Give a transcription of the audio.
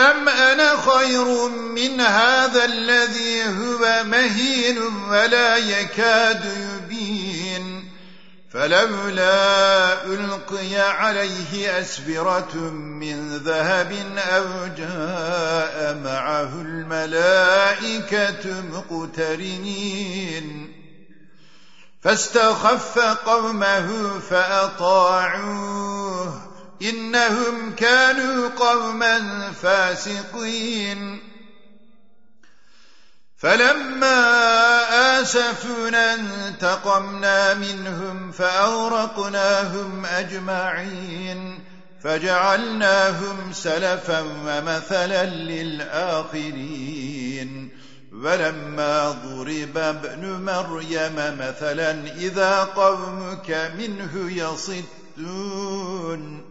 أم أنا خير من هذا الذي هو مهين ولا يكاد يبين فلولا ألقي عليه أسبرة من ذهب أو جاء معه الملائكة مقترنين فاستخف قومه فأطاعوه إنهم كانوا قوما فاسقين. فلما آسفنا انتقمنا منهم فأورقناهم أجمعين فجعلناهم سلفا ومثلا للآخرين. ولما ضرب ابن مريم مثلا إذا قومك منه يصدون.